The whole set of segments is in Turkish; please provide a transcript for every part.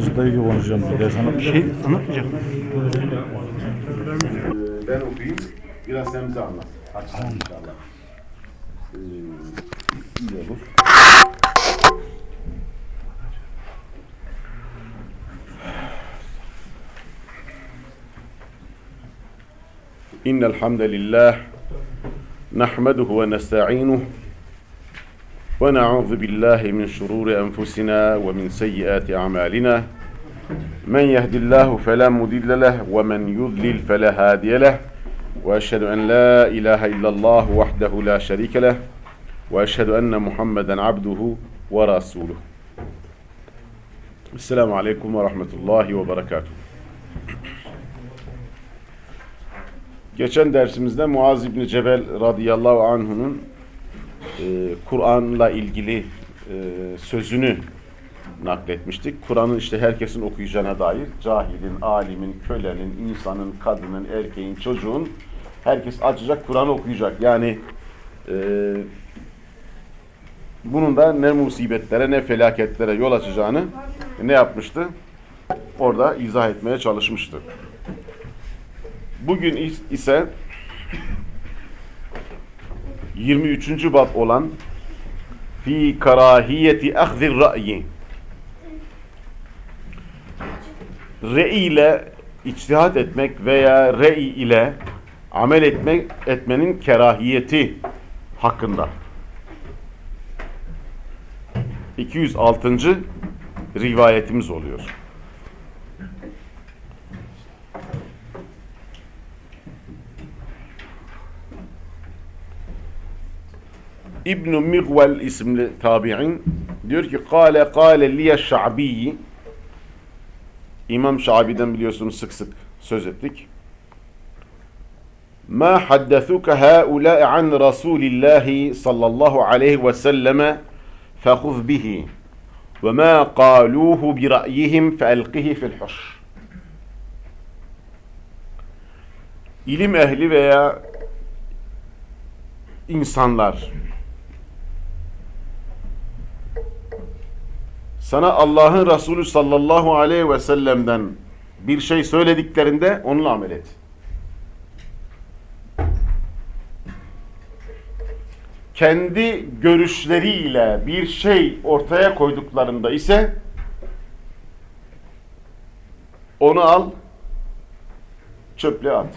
حاجة ضيقه ونجم بدي أنا شيء أنا جا إن الحمد لله نحمده ونستعينه ونعوذ بالله من شرور أنفسنا ومن سيئات أعمالنا. من يهد الله فلا مضل له ومن يضلل فلا هادي له. وأشهد أن لا إله إلا الله وحده لا شريك له وأشهد أن محمدا عبده ورسوله. السلام عليكم ورحمة الله وبركاته. Geçen dersimizde Muaz İbni Cebel radıyallahu anh'unun e, Kur'an'la ilgili e, sözünü nakletmiştik. Kur'an'ı işte herkesin okuyacağına dair cahilin, alimin, kölenin, insanın, kadının, erkeğin, çocuğun herkes açacak Kur'an'ı okuyacak. Yani e, bunun da ne musibetlere ne felaketlere yol açacağını ne yapmıştı? Orada izah etmeye çalışmıştı. Bugün is- ise 23. bab olan fi karahiyeti ahzir ra'yi Re'i ile içtihat etmek veya re'i ile amel etmek etmenin kerahiyeti hakkında. 206. rivayetimiz oluyor. İbn-i Migvel isimli tabi'in diyor ki Kale kale liye şa'biyyi İmam Şabi'den biliyorsunuz sık sık söz ettik. Ma haddathuka haula'i an Rasulillahi sallallahu aleyhi ve selleme fehuz bihi ve ma qaluhu bi ra'yihim feelqihi fil hush. İlim ehli veya insanlar sana Allah'ın Resulü sallallahu aleyhi ve sellem'den bir şey söylediklerinde onunla amel et. Kendi görüşleriyle bir şey ortaya koyduklarında ise onu al, çöple at.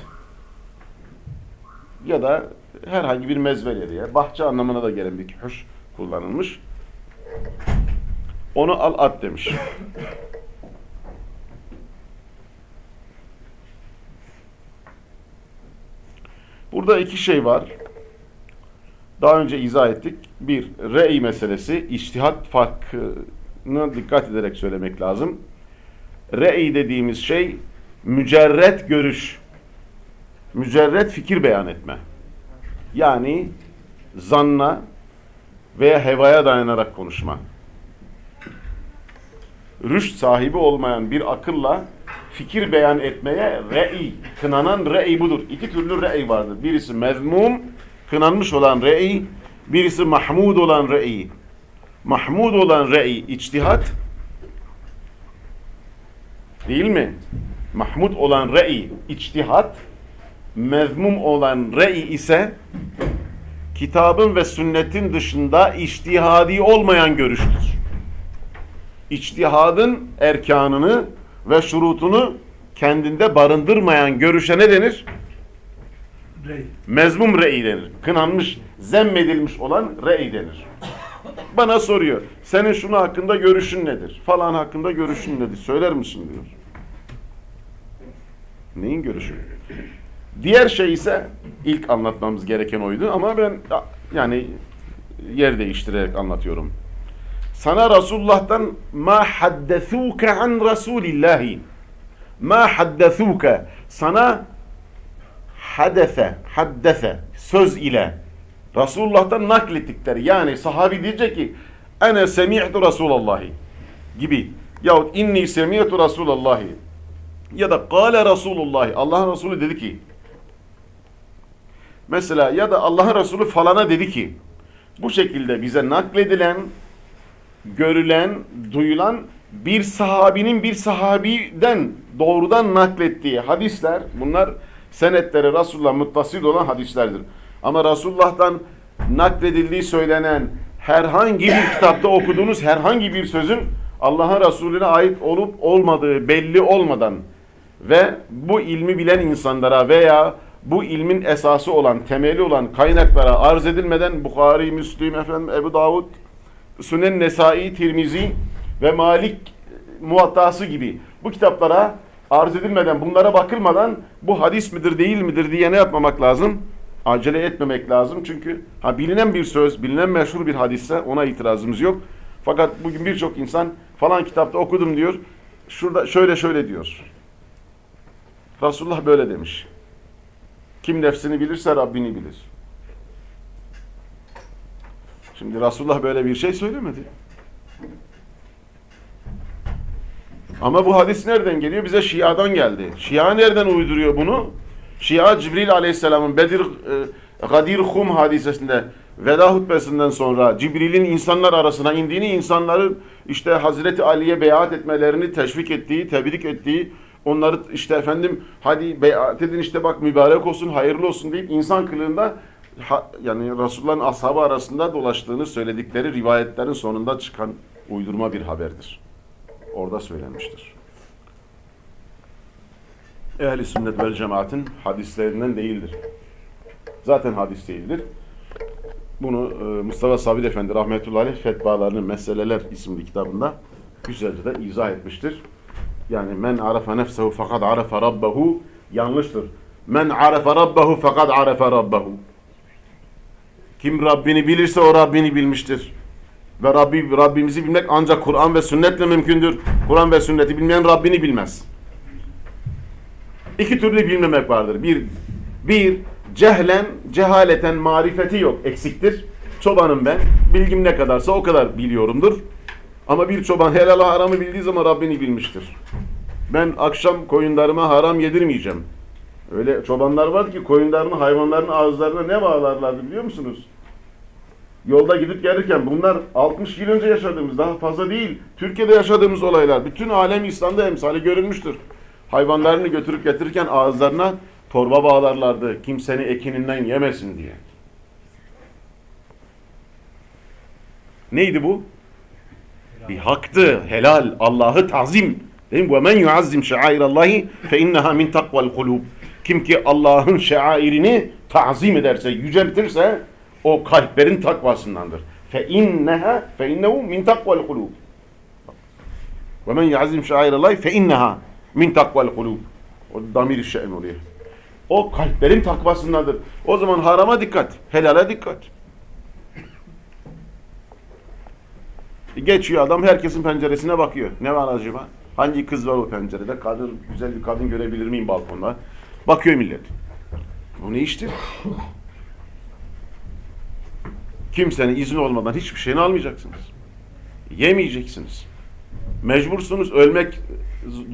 Ya da herhangi bir mezvele diye, bahçe anlamına da gelen bir hoş kullanılmış. Onu al at demiş. Burada iki şey var. Daha önce izah ettik. Bir, re'i meselesi, içtihat farkına dikkat ederek söylemek lazım. Re'i dediğimiz şey, mücerret görüş, mücerret fikir beyan etme. Yani zanna veya hevaya dayanarak konuşma rüşt sahibi olmayan bir akılla fikir beyan etmeye re'i, kınanan re'i budur. İki türlü re'i vardır. Birisi mezmum, kınanmış olan re'i, birisi mahmud olan re'i. Mahmud olan re'i içtihat, değil mi? Mahmud olan re'i içtihat, mezmum olan re'i ise kitabın ve sünnetin dışında içtihadi olmayan görüştür içtihadın erkanını ve şurutunu kendinde barındırmayan görüşe ne denir? Rey. Mezmum re'i denir. Kınanmış, zemmedilmiş olan re'i denir. Bana soruyor. Senin şunu hakkında görüşün nedir? Falan hakkında görüşün nedir? Söyler misin diyor. Neyin görüşü? Diğer şey ise ilk anlatmamız gereken oydu ama ben yani yer değiştirerek anlatıyorum sana Resulullah'tan ma haddesuke an Resulillahi ma haddesuke sana hadese haddese söz ile Resulullah'tan naklettikleri yani sahabi diyecek ki ene semi'tu Resulallahi gibi. Yahut inni semi'tu Resulallahi ya da kâle Resulullahi Allah'ın Resulü dedi ki mesela ya da Allah'ın Resulü falana dedi ki bu şekilde bize nakledilen görülen, duyulan bir sahabinin bir sahabiden doğrudan naklettiği hadisler bunlar senetleri Resulullah muttasil olan hadislerdir. Ama Resulullah'tan nakledildiği söylenen herhangi bir kitapta okuduğunuz herhangi bir sözün Allah'ın Resulüne ait olup olmadığı belli olmadan ve bu ilmi bilen insanlara veya bu ilmin esası olan, temeli olan kaynaklara arz edilmeden Bukhari, Müslim, efendim, Ebu Davud, Sünen Nesai, Tirmizi ve Malik Muvattası gibi bu kitaplara arz edilmeden, bunlara bakılmadan bu hadis midir değil midir diye ne yapmamak lazım? Acele etmemek lazım. Çünkü ha bilinen bir söz, bilinen meşhur bir hadisse ona itirazımız yok. Fakat bugün birçok insan falan kitapta okudum diyor. Şurada şöyle şöyle diyor. Resulullah böyle demiş. Kim nefsini bilirse Rabbini bilir. Şimdi Resulullah böyle bir şey söylemedi. Ama bu hadis nereden geliyor? Bize Şia'dan geldi. Şia nereden uyduruyor bunu? Şia Cibril Aleyhisselam'ın Bedir e, Gadir Hum hadisesinde veda hutbesinden sonra Cibril'in insanlar arasına indiğini, insanların işte Hazreti Ali'ye beyat etmelerini teşvik ettiği, tebrik ettiği, onları işte efendim hadi beyat edin işte bak mübarek olsun, hayırlı olsun deyip insan kılığında yani Resulullah'ın ashabı arasında dolaştığını söyledikleri rivayetlerin sonunda çıkan uydurma bir haberdir. Orada söylenmiştir. Ehli sünnet vel cemaatin hadislerinden değildir. Zaten hadis değildir. Bunu e, Mustafa Sabit Efendi rahmetullahi Fetvalarının Meseleler isimli kitabında güzelce de izah etmiştir. Yani men arafa nefsehu fakat arafa rabbahu yanlıştır. Men arafa rabbahu fakat arafa rabbahu. Kim Rabbini bilirse o Rabbini bilmiştir. Ve Rabbi, Rabbimizi bilmek ancak Kur'an ve sünnetle mümkündür. Kur'an ve sünneti bilmeyen Rabbini bilmez. İki türlü bilmemek vardır. Bir, bir cehlen, cehaleten marifeti yok, eksiktir. Çobanım ben, bilgim ne kadarsa o kadar biliyorumdur. Ama bir çoban helal haramı bildiği zaman Rabbini bilmiştir. Ben akşam koyunlarıma haram yedirmeyeceğim. Öyle çobanlar vardı ki koyunlarını hayvanların ağızlarına ne bağlarlardı biliyor musunuz? Yolda gidip gelirken bunlar 60 yıl önce yaşadığımız daha fazla değil. Türkiye'de yaşadığımız olaylar. Bütün alem İslam'da emsali görülmüştür. Hayvanlarını götürüp getirirken ağızlarına torba bağlarlardı. Kimsenin ekininden yemesin diye. Neydi bu? Bir haktı, helal, Allah'ı tazim. Değil mi? وَمَنْ يُعَزِّمْ شَعَائِرَ اللّٰهِ فَاِنَّهَا مِنْ تَقْوَ الْقُلُوبِ kim ki Allah'ın şairini tazim ederse, yüceltirse o kalplerin takvasındandır. Fe inneha fe innehu min takvel kulub. Ve men yazim şairallah fe inneha min takvel kulub. O damir şe'n oluyor. O kalplerin takvasındandır. O zaman harama dikkat, helale dikkat. E, geçiyor adam herkesin penceresine bakıyor. Ne var acaba? Hangi kız var o pencerede? Kadın, güzel bir kadın görebilir miyim balkonda? Bakıyor millet. Bu ne iştir? Kimsenin izni olmadan hiçbir şeyini almayacaksınız. Yemeyeceksiniz. Mecbursunuz, ölmek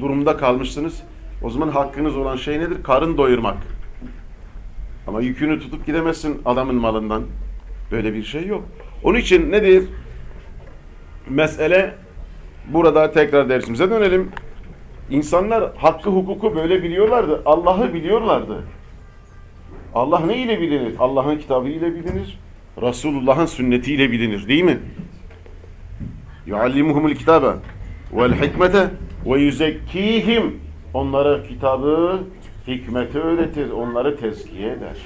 durumunda kalmışsınız. O zaman hakkınız olan şey nedir? Karın doyurmak. Ama yükünü tutup gidemezsin adamın malından. Böyle bir şey yok. Onun için nedir? Mesele burada tekrar dersimize dönelim. İnsanlar hakkı hukuku böyle biliyorlardı. Allah'ı biliyorlardı. Allah ne ile bilinir? Allah'ın kitabı ile bilinir. Resulullah'ın sünnetiyle bilinir değil mi? Vel hikmete ve yuzekkihim onlara kitabı, hikmeti öğretir, onları tezkiye eder.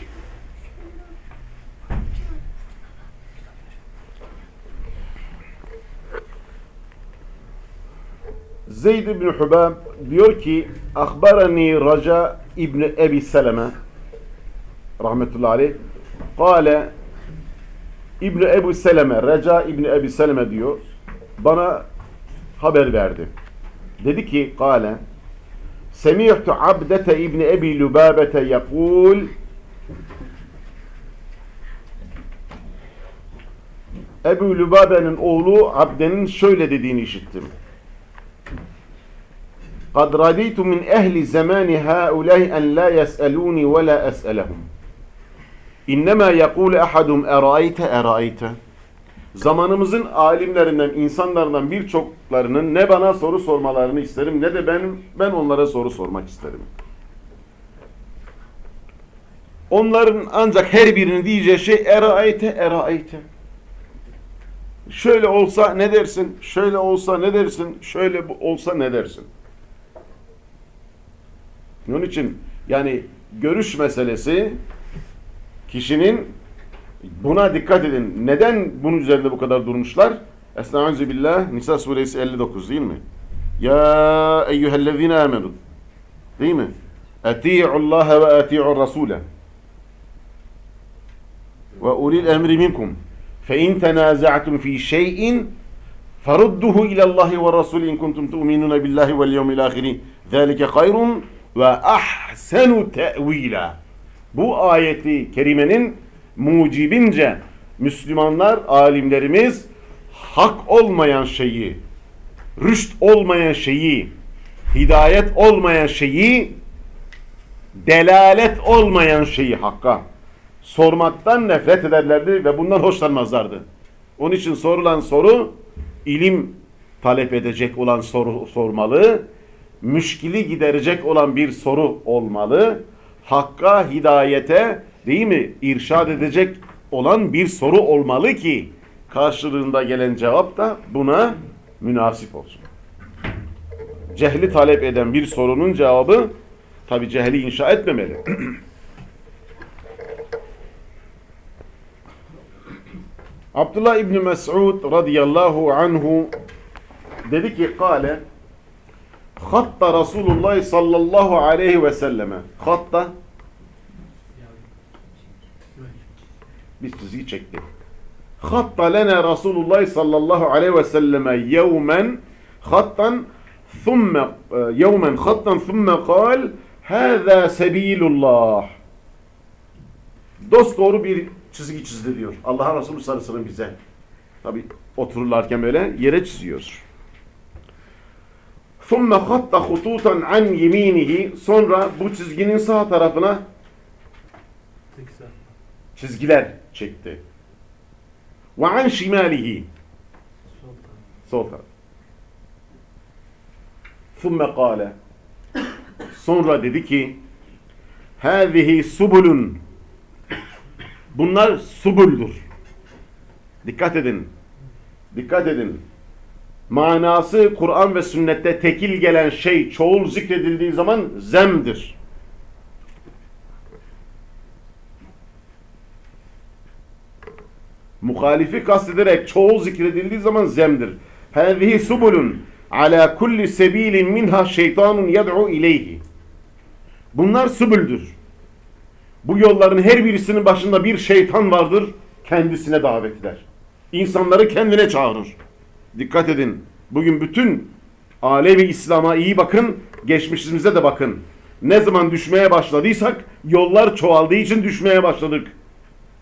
Zeyd ibn Hubab diyor ki Akbarani Raca ibn Ebi Seleme rahmetullahi aleyh Kale İbn Ebu Seleme, Reca İbn Ebi Seleme diyor. Bana haber verdi. Dedi ki kâle Semihtu Abdete İbn Ebi Lubabete yakul Ebu Lubabe'nin oğlu Abde'nin şöyle dediğini işittim. قد رضيت من أهل زمان هؤلاء أن لا يسألوني ولا أسألهم إنما يقول أحدهم أرأيت أرأيت zamanımızın alimlerinden, insanlardan birçoklarının ne bana soru sormalarını isterim ne de ben ben onlara soru sormak isterim. Onların ancak her birinin diyeceği şey eraayte eraayte. Şöyle olsa ne dersin? Şöyle olsa ne dersin? Şöyle bu- olsa ne dersin? Onun için yani görüş meselesi kişinin buna dikkat edin. Neden bunun üzerinde bu kadar durmuşlar? Estaizu billah Nisa suresi 59 değil mi? Ya eyyühellezine amenu. Değil mi? Eti'ullaha ve eti'ur rasule. Ve ulil emri minkum. Fe in tenaza'tum fi şey'in farudduhu ila Allahi ve Rasuli in kuntum tu'minuna billahi vel yevmil ahiri. Zalike hayrun ve ahsenu te'vila. Bu ayeti kerimenin mucibince Müslümanlar, alimlerimiz hak olmayan şeyi, rüşt olmayan şeyi, hidayet olmayan şeyi, delalet olmayan şeyi hakka sormaktan nefret ederlerdi ve bundan hoşlanmazlardı. Onun için sorulan soru ilim talep edecek olan soru sormalı, müşkili giderecek olan bir soru olmalı, hakka, hidayete değil mi irşad edecek olan bir soru olmalı ki karşılığında gelen cevap da buna münasip olsun. Cehli talep eden bir sorunun cevabı tabi cehli inşa etmemeli. Abdullah İbni Mes'ud radıyallahu anhu dedi ki kale Hatta Resulullah sallallahu aleyhi ve selleme. Hatta bir çizgi çekti. Hatta lene Resulullah sallallahu aleyhi ve selleme yevmen hattan thumme e, yevmen hattan thumme kal hâzâ sebilullah. Dost doğru bir çizgi çizdi diyor. Allah Resulü sallallahu aleyhi ve sellem bize. Tabi otururlarken böyle yere çiziyor. ثُمَّ خَطَّ خُطُوطًا عَنْ يَم۪ينِهِ Sonra bu çizginin sağ tarafına Seksen. çizgiler çekti. وَعَنْ شِمَالِهِ Sol taraf. Sol taraf. ثُمَّ قَالَ Sonra dedi ki هَذِهِ سُبُلٌ Bunlar subuldür. Dikkat edin. Dikkat edin. Manası Kur'an ve sünnette tekil gelen şey çoğul zikredildiği zaman zemdir. Muhalifi kastederek çoğul zikredildiği zaman zemdir. Hâzihi subulun ala kulli sebilin minha şeytanun yed'u ileyhi. Bunlar subüldür. Bu yolların her birisinin başında bir şeytan vardır, kendisine davet eder. İnsanları kendine çağırır. Dikkat edin. Bugün bütün alemi İslam'a iyi bakın, geçmişimize de bakın. Ne zaman düşmeye başladıysak yollar çoğaldığı için düşmeye başladık.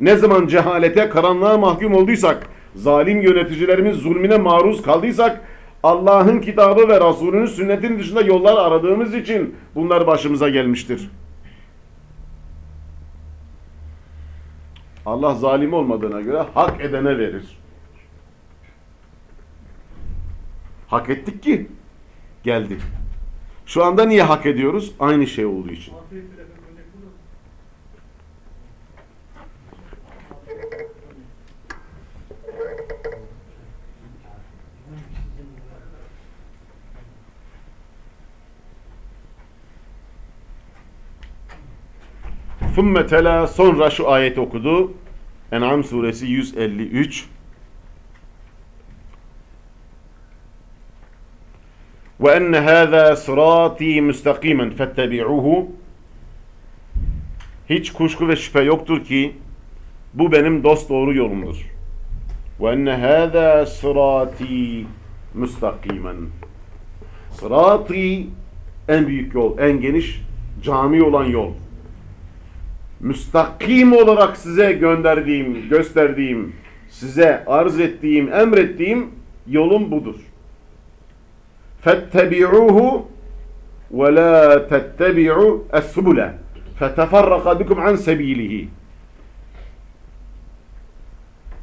Ne zaman cehalete, karanlığa mahkum olduysak, zalim yöneticilerimiz zulmüne maruz kaldıysak, Allah'ın kitabı ve Resulünün sünnetin dışında yollar aradığımız için bunlar başımıza gelmiştir. Allah zalim olmadığına göre hak edene verir. Hak ettik ki geldi. Şu anda niye hak ediyoruz? Aynı şey olduğu için. ثُمَّ tela sonra şu ayeti okudu. En'am suresi 153. وَاَنَّ هَذَا صِرَاطِي مُسْتَقِيمًا فَاتَّبِعُوهُ Hiç kuşku ve şüphe yoktur ki bu benim dost doğru yolumdur. وَاَنَّ هَذَا صِرَاطِي مُسْتَقِيمًا Sırati en büyük yol, en geniş cami olan yol müstakim olarak size gönderdiğim, gösterdiğim, size arz ettiğim, emrettiğim yolum budur. فَاتَّبِعُوهُ وَلَا تَتَّبِعُوا السُّبُلَ فَتَفَرَّقَ بِكُمْ عَنْ سَب۪يلِهِ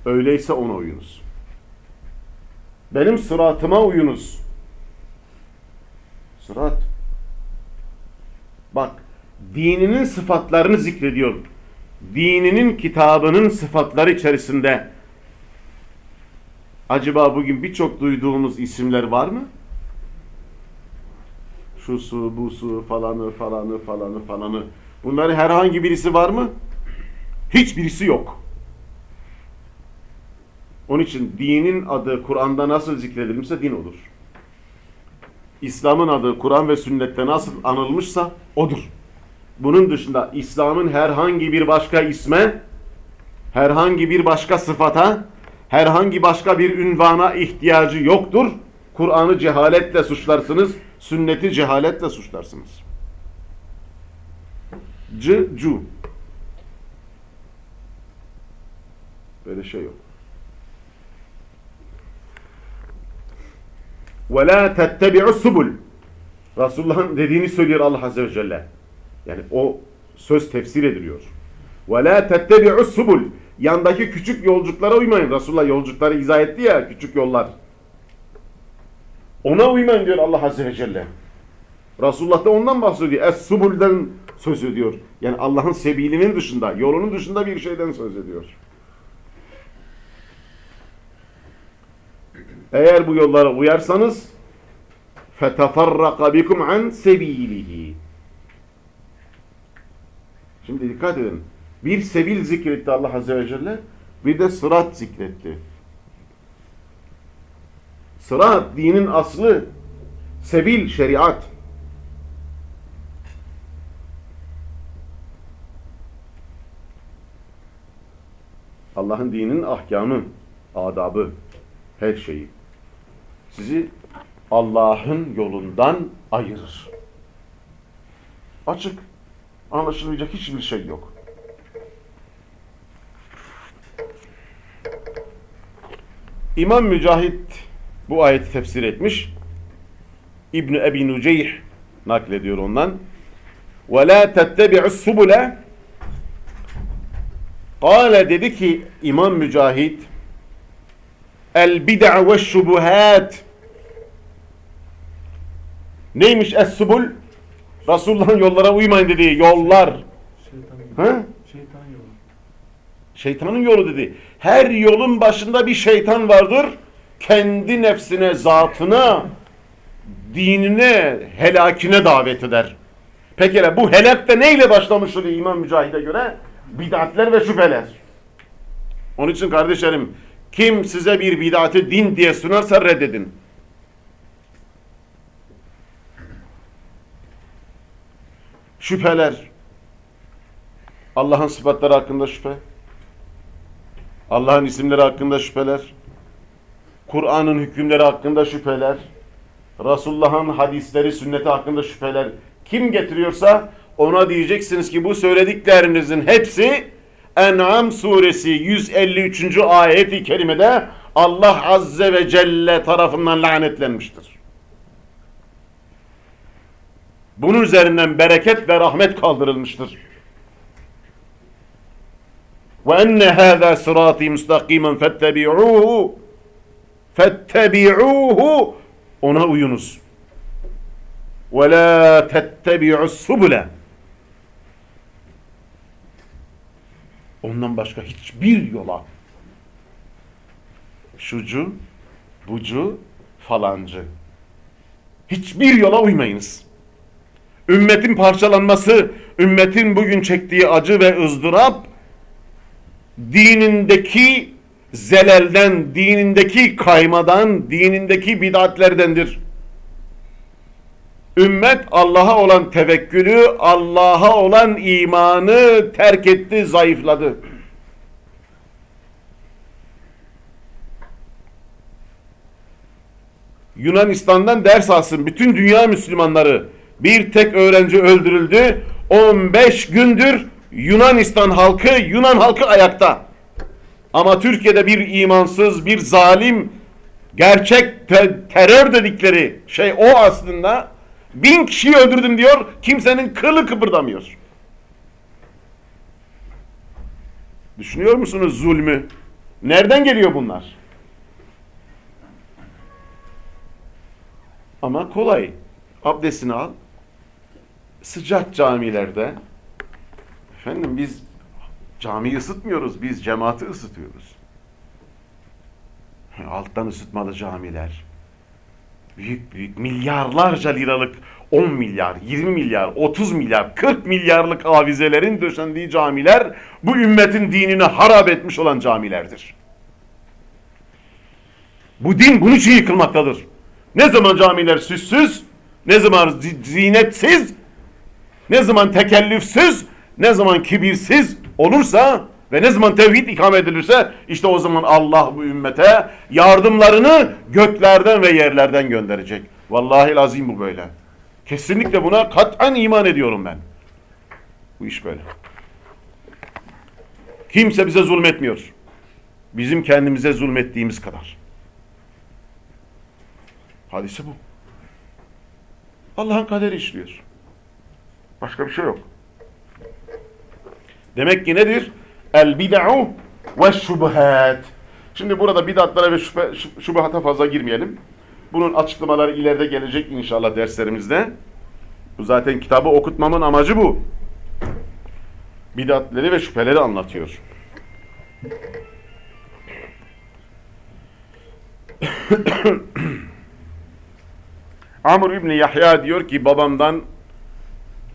Öyleyse ona uyunuz. Benim sıratıma uyunuz. Sırat. Bak, dininin sıfatlarını zikrediyor. Dininin kitabının sıfatları içerisinde acaba bugün birçok duyduğumuz isimler var mı? Şu su, bu su, falanı, falanı, falanı, falanı. Bunların herhangi birisi var mı? Hiçbirisi yok. Onun için dinin adı Kur'an'da nasıl zikredilmişse din odur. İslam'ın adı Kur'an ve sünnette nasıl anılmışsa odur. Bunun dışında İslam'ın herhangi bir başka isme, herhangi bir başka sıfata, herhangi başka bir ünvana ihtiyacı yoktur. Kur'an'ı cehaletle suçlarsınız, Sünneti cehaletle suçlarsınız. C, cu. Böyle şey yok. Ve la tettebi'u subul. Resulullah'ın dediğini söylüyor Allah Azze ve Celle. Yani o söz tefsir ediliyor. Ve la tettebi'u subul. Yandaki küçük yolcuklara uymayın. Resulullah yolcukları izah etti ya küçük yollar. Ona uymayın diyor Allah Azze ve Celle. Resulullah da ondan bahsediyor. Es-subul'den söz ediyor. Yani Allah'ın sebilinin dışında, yolunun dışında bir şeyden söz ediyor. Eğer bu yollara uyarsanız فَتَفَرَّقَ بِكُمْ عَنْ سَب۪يلِهِ Şimdi dikkat edin. Bir sebil zikretti Allah Azze ve Celle, bir de sırat zikretti. Sırat dinin aslı, sebil şeriat. Allah'ın dininin ahkamı, adabı, her şeyi. Sizi Allah'ın yolundan ayırır. Açık. Anlaşılmayacak hiçbir şey yok. İmam Mücahit bu ayeti tefsir etmiş. İbn Ebi Nuceyh naklediyor ondan. Ve la tettebi'us subule Kale dedi ki İmam Mücahit El bid'a ve şubuhat Neymiş es subul? Resulullah'ın yollara uymayın dediği yollar. Şeytan, ha? şeytan yolu. Şeytanın yolu dedi. Her yolun başında bir şeytan vardır kendi nefsine, zatına, dinine, helakine davet eder. Peki bu helak da neyle başlamıştır İmam Mücahid'e göre? Bid'atler ve şüpheler. Onun için kardeşlerim, kim size bir bid'atı din diye sunarsa reddedin. Şüpheler. Allah'ın sıfatları hakkında şüphe. Allah'ın isimleri hakkında şüpheler. Kur'an'ın hükümleri hakkında şüpheler. Resulullah'ın hadisleri, sünneti hakkında şüpheler. Kim getiriyorsa ona diyeceksiniz ki bu söylediklerinizin hepsi En'am suresi 153. ayeti kerimede Allah azze ve celle tarafından lanetlenmiştir. Bunun üzerinden bereket ve rahmet kaldırılmıştır. Ve enne hâzâ sırâtî müstakîmen fettebi'ûhu ona uyunuz. Ve lâ tettebi'us subule Ondan başka hiçbir yola şucu, bucu, falancı. Hiçbir yola uymayınız. Ümmetin parçalanması, ümmetin bugün çektiği acı ve ızdırap dinindeki zelelden, dinindeki kaymadan, dinindeki bid'atlerdendir. Ümmet Allah'a olan tevekkülü, Allah'a olan imanı terk etti, zayıfladı. Yunanistan'dan ders alsın bütün dünya Müslümanları. Bir tek öğrenci öldürüldü. 15 gündür Yunanistan halkı, Yunan halkı ayakta. Ama Türkiye'de bir imansız, bir zalim, gerçek te terör dedikleri şey o aslında. Bin kişiyi öldürdüm diyor, kimsenin kılı kıpırdamıyor. Düşünüyor musunuz zulmü? Nereden geliyor bunlar? Ama kolay. Abdestini al. Sıcak camilerde. Efendim biz camiyi ısıtmıyoruz. Biz cemaati ısıtıyoruz. Alttan ısıtmalı camiler. Büyük büyük milyarlarca liralık 10 milyar, 20 milyar, 30 milyar, 40 milyarlık avizelerin döşendiği camiler bu ümmetin dinini harap etmiş olan camilerdir. Bu din bunun için yıkılmaktadır. Ne zaman camiler süssüz, ne zaman zinetsiz, ne zaman tekellüfsüz, ne zaman kibirsiz olursa ve ne zaman tevhid ikame edilirse işte o zaman Allah bu ümmete yardımlarını göklerden ve yerlerden gönderecek. Vallahi lazim bu böyle. Kesinlikle buna kat'an iman ediyorum ben. Bu iş böyle. Kimse bize zulmetmiyor. Bizim kendimize zulmettiğimiz kadar. Hadise bu. Allah'ın kaderi işliyor. Başka bir şey yok. Demek ki nedir? El bid'u ve şubuhat. Şimdi burada bid'atlara ve şüphe, şubahata fazla girmeyelim. Bunun açıklamaları ileride gelecek inşallah derslerimizde. Zaten kitabı okutmamın amacı bu. Bidatleri ve şüpheleri anlatıyor. Amr İbni Yahya diyor ki babamdan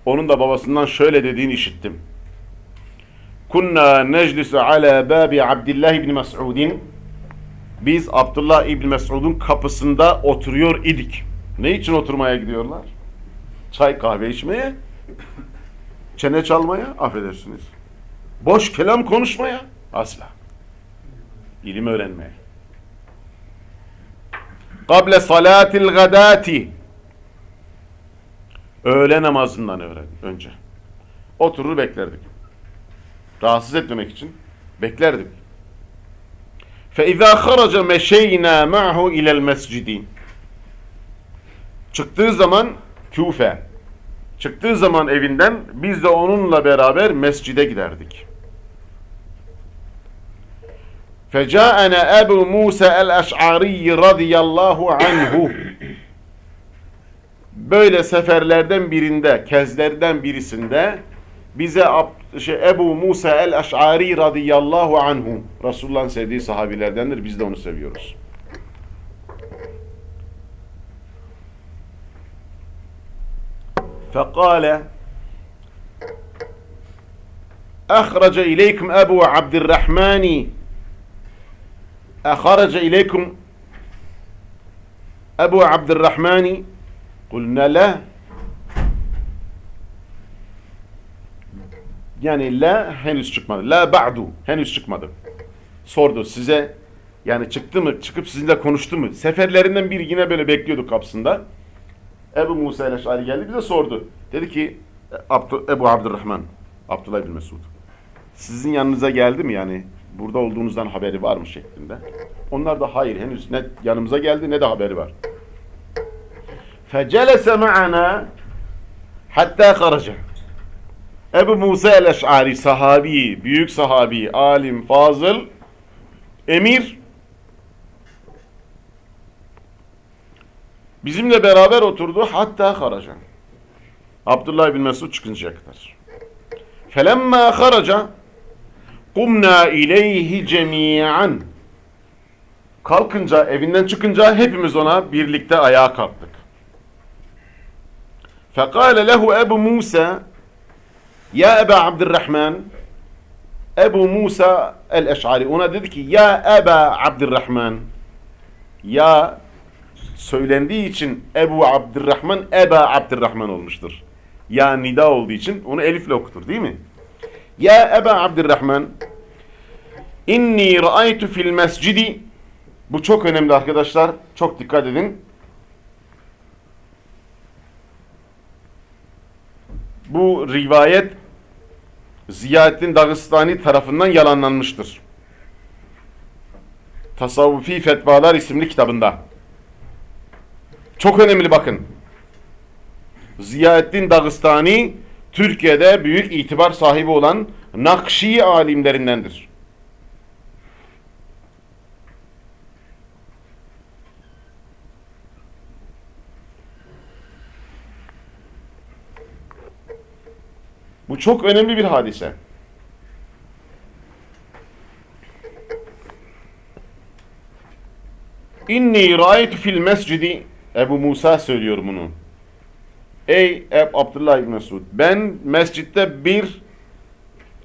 onun da babasından şöyle dediğini işittim. Kunna neclisu ala babi Abdullah ibn Mes'udin biz Abdullah ibn Mes'ud'un kapısında oturuyor idik. Ne için oturmaya gidiyorlar? Çay kahve içmeye, çene çalmaya, affedersiniz. Boş kelam konuşmaya, asla. İlim öğrenmeye. Kable salatil gadati öğle namazından öğren önce. Oturur beklerdik. Rahatsız etmemek için beklerdik. فَاِذَا خَرَجَ مَشَيْنَا مَعْهُ اِلَى الْمَسْجِدِينَ Çıktığı zaman Küfe. Çıktığı zaman evinden biz de onunla beraber mescide giderdik. فَجَاءَنَا أَبُو مُوسَى الْأَشْعَرِيِّ رَضِيَ اللّٰهُ عَنْهُ Böyle seferlerden birinde, kezlerden birisinde bize şey, Ebu Musa el-Eş'ari radıyallahu anhu Resulullah'ın sevdiği sahabilerdendir. Biz de onu seviyoruz. Fekale Ahraca ileykum Ebu Abdurrahmani Ahraca ileykum Ebu Abdurrahmani Kulna la Yani la henüz çıkmadı. La ba'du henüz çıkmadı. Sordu size yani çıktı mı çıkıp sizinle konuştu mu? Seferlerinden biri yine böyle bekliyorduk kapısında. Ebu Musa el-Eş'ari geldi bize sordu. Dedi ki Abdu, Ebu Abdurrahman Abdullah bin Mesud sizin yanınıza geldi mi yani burada olduğunuzdan haberi var mı şeklinde. Onlar da hayır henüz ne yanımıza geldi ne de haberi var. Fecelese ma'ana hatta karaca. Ebu Musa el-Eş'ari sahabi, büyük sahabi, alim, fazıl, emir bizimle beraber oturdu hatta haraca. Abdullah bin Mesud çıkıncaya kadar. Felemma haraca kumna ileyhi cemiyan kalkınca evinden çıkınca hepimiz ona birlikte ayağa kalktık. Fekale lehu Ebu Musa ya Eba Abdurrahman Ebu Musa el-Eş'ari ona dedi ki ya Eba Abdurrahman ya söylendiği için Ebu Abdurrahman Eba Abdurrahman olmuştur. Ya nida olduğu için onu elifle okutur değil mi? Ya Eba Abdurrahman inni ra'aytu fil mescidi bu çok önemli arkadaşlar. Çok dikkat edin. Bu rivayet Ziyaettin Dağıstani tarafından yalanlanmıştır. Tasavvufi Fetvalar isimli kitabında. Çok önemli bakın. Ziyaettin Dağıstani Türkiye'de büyük itibar sahibi olan Nakşi alimlerindendir. Bu çok önemli bir hadise. İnni ra'aytu fil mescidi Ebu Musa söylüyor bunu. Ey Eb Abdullah İbn Mesud ben mescitte bir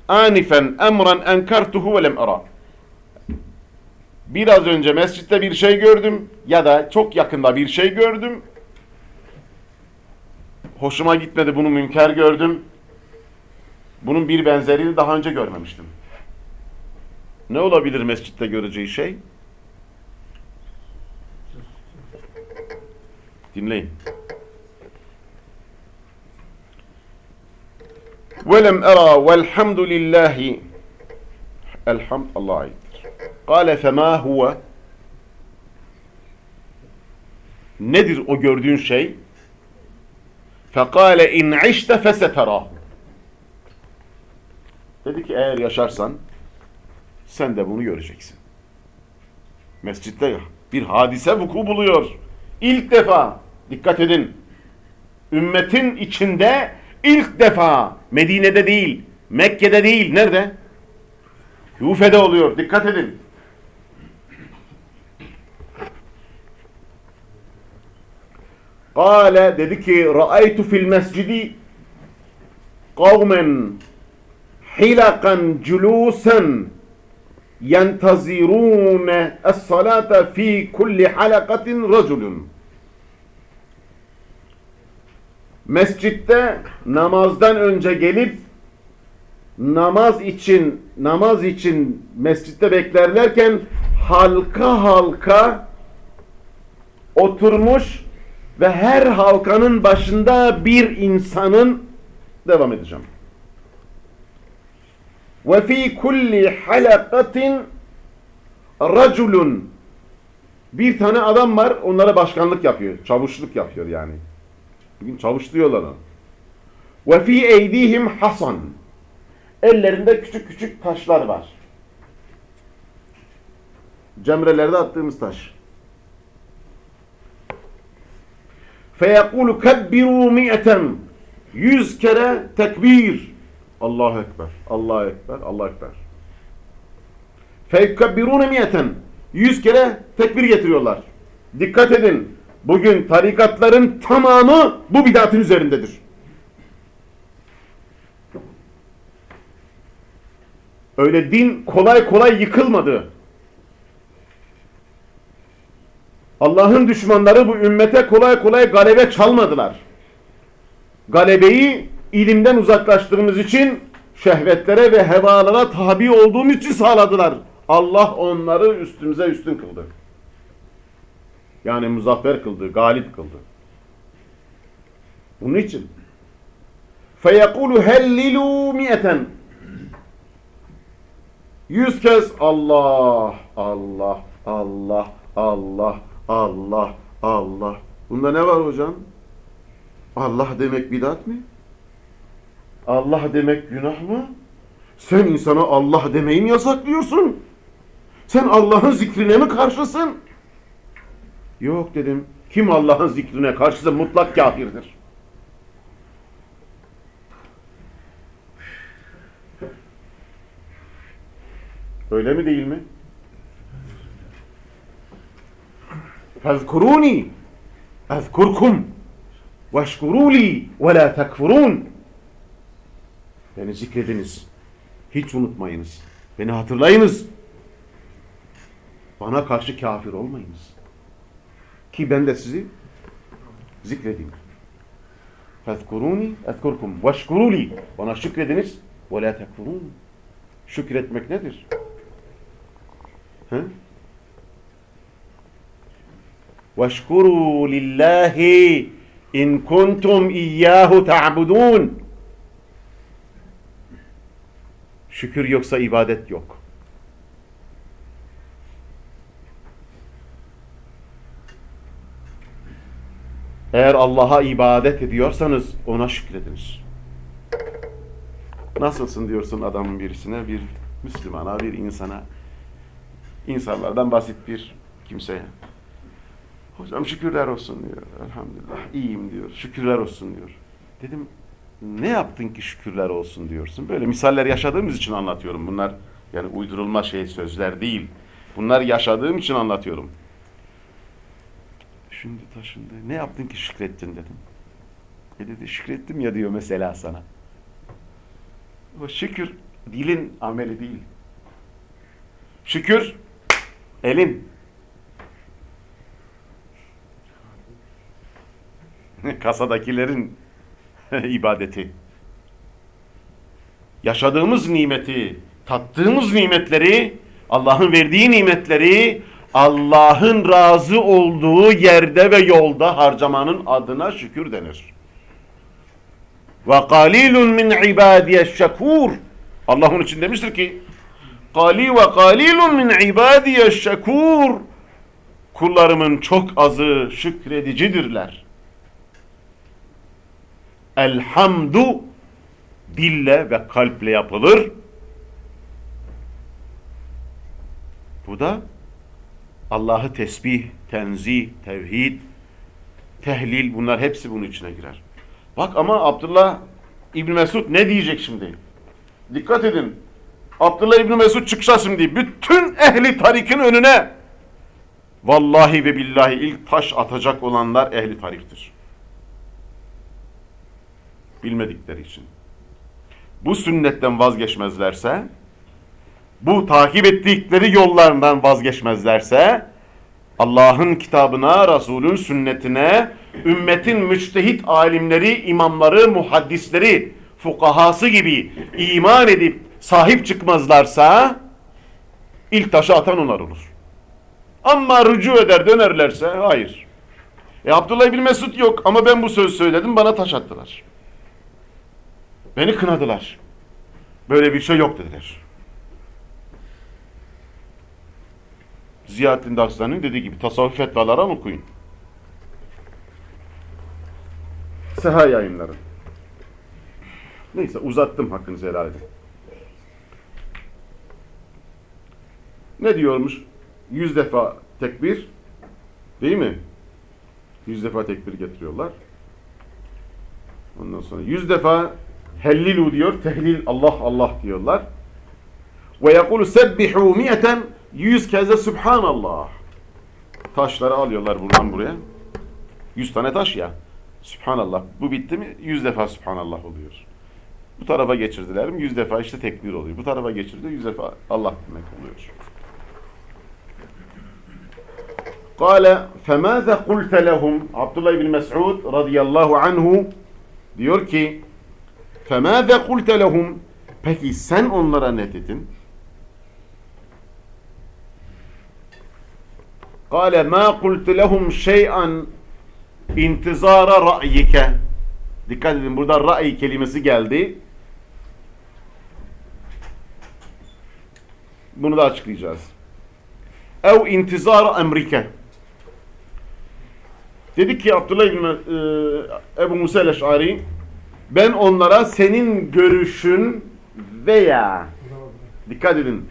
anifen emran enkartuhu ve lem ara. Biraz önce mescitte bir şey gördüm ya da çok yakında bir şey gördüm. Hoşuma gitmedi bunu münker gördüm. Bunun bir benzerini daha önce görmemiştim. Ne olabilir mescitte göreceği şey? Dinleyin. وَلَمْ اَرَى وَالْحَمْدُ لِلّٰهِ Elhamd Allah'a aittir. قَالَ فَمَا هُوَ Nedir o gördüğün şey? فَقَالَ اِنْ عِشْتَ فَسَتَرَاهُ Dedi ki eğer yaşarsan sen de bunu göreceksin. Mescitte bir hadise vuku buluyor. İlk defa dikkat edin. Ümmetin içinde ilk defa Medine'de değil, Mekke'de değil. Nerede? Küfe'de oluyor. Dikkat edin. Kale dedi ki Ra'aytu fil mescidi kavmen hilakan culusen yentazirune es-salate fi kulli halakatin raculun. Mescitte namazdan önce gelip namaz için namaz için mescitte beklerlerken halka halka oturmuş ve her halkanın başında bir insanın devam edeceğim. Ve fi kulli halakatin raculun bir tane adam var onlara başkanlık yapıyor. Çavuşluk yapıyor yani. Bugün çavuş diyorlar ona. Ve fi eydihim hasan. Ellerinde küçük küçük taşlar var. Cemrelerde attığımız taş. Feyekulu kebbiru mi'eten. Yüz kere tekbir. Allahu Ekber, Allahu Ekber, Allahu Ekber. Feykebbirune mi'eten. Yüz kere tekbir getiriyorlar. Dikkat edin. Bugün tarikatların tamamı bu bidatın üzerindedir. Öyle din kolay kolay yıkılmadı. Allah'ın düşmanları bu ümmete kolay kolay galebe çalmadılar. Galebeyi ilimden uzaklaştığımız için şehvetlere ve hevalara tabi olduğumuz için sağladılar. Allah onları üstümüze üstün kıldı. Yani muzaffer kıldı, galip kıldı. Bunun için feyekulu hellilu miyeten yüz kez Allah, Allah, Allah, Allah, Allah, Allah. Bunda ne var hocam? Allah demek bidat mi? Allah demek günah mı? Sen insana Allah demeyi mi yasaklıyorsun? Sen Allah'ın zikrine mi karşısın? Yok dedim. Kim Allah'ın zikrine karşısa mutlak kafirdir. Öyle mi değil mi? فَذْكُرُونِي اَذْكُرْكُمْ وَاشْكُرُوا لِي وَلَا تَكْفُرُونَ Beni zikrediniz. Hiç unutmayınız. Beni hatırlayınız. Bana karşı kafir olmayınız. Ki ben de sizi zikredeyim. Fezkuruni etkurkum veşkuruli. Bana şükrediniz ve la tekfurun. Şükretmek nedir? He? Veşkuru lillahi in kuntum iyyahu ta'budun. Şükür yoksa ibadet yok. Eğer Allah'a ibadet ediyorsanız ona şükrediniz. Nasılsın diyorsun adamın birisine, bir Müslümana, bir insana, insanlardan basit bir kimseye. Hocam şükürler olsun diyor. Elhamdülillah iyiyim diyor. Şükürler olsun diyor. Dedim ne yaptın ki şükürler olsun diyorsun. Böyle misaller yaşadığımız için anlatıyorum. Bunlar yani uydurulma şey sözler değil. Bunlar yaşadığım için anlatıyorum. Şimdi taşındı. Ne yaptın ki şükrettin dedim. E dedi şükrettim ya diyor mesela sana. O şükür dilin ameli değil. Şükür elin. Kasadakilerin ibadeti. Yaşadığımız nimeti, tattığımız nimetleri, Allah'ın verdiği nimetleri Allah'ın razı olduğu yerde ve yolda harcamanın adına şükür denir. Ve qalilun min ibadiyeş şekur. Allah onun için demiştir ki Kali ve qalilun min ibadiyeş şekur. Kullarımın çok azı şükredicidirler. Elhamdu dille ve kalple yapılır. Bu da Allah'ı tesbih, tenzih, tevhid, tehlil bunlar hepsi bunun içine girer. Bak ama Abdullah İbn Mesud ne diyecek şimdi? Dikkat edin. Abdullah İbn Mesud çıksa şimdi bütün ehli tarikin önüne vallahi ve billahi ilk taş atacak olanlar ehli tariktir. Bilmedikleri için. Bu sünnetten vazgeçmezlerse bu takip ettikleri yollarından vazgeçmezlerse Allah'ın kitabına, Resul'ün sünnetine, ümmetin müçtehit alimleri, imamları, muhaddisleri, fukahası gibi iman edip sahip çıkmazlarsa ilk taşı atan onlar olur. Ama rücu eder dönerlerse hayır. E Abdullah bin Mesud yok ama ben bu söz söyledim bana taş attılar. Beni kınadılar. Böyle bir şey yok dediler. Ziyaettin Dağıstan'ın dediği gibi tasavvuf fetvalara mı okuyun? Seha yayınları. Neyse uzattım hakkınızı helal edin. Ne diyormuş? Yüz defa tekbir değil mi? Yüz defa tekbir getiriyorlar. Ondan sonra yüz defa hellilu diyor. Tehlil Allah Allah diyorlar. Ve yekulu sebbihu miyeten yüz kez de Subhanallah. Taşları alıyorlar buradan buraya. Yüz tane taş ya. Subhanallah. Bu bitti mi? Yüz defa Subhanallah oluyor. Bu tarafa geçirdiler mi? Yüz defa işte tekbir oluyor. Bu tarafa geçirdi. Yüz defa Allah demek oluyor. Kale femâze kulte lehum Abdullah ibn Mes'ud radıyallahu anhu diyor ki femâze kulte lehum Peki sen onlara ne dedin? Kale ma kultu lehum şey'an intizara ra'yike Dikkat edin burada ra'y kelimesi geldi. Bunu da açıklayacağız. Ev intizara emrike Dedi ki Abdullah İbni e, Ebu Musa el-Eş'ari ben onlara senin görüşün veya dikkat edin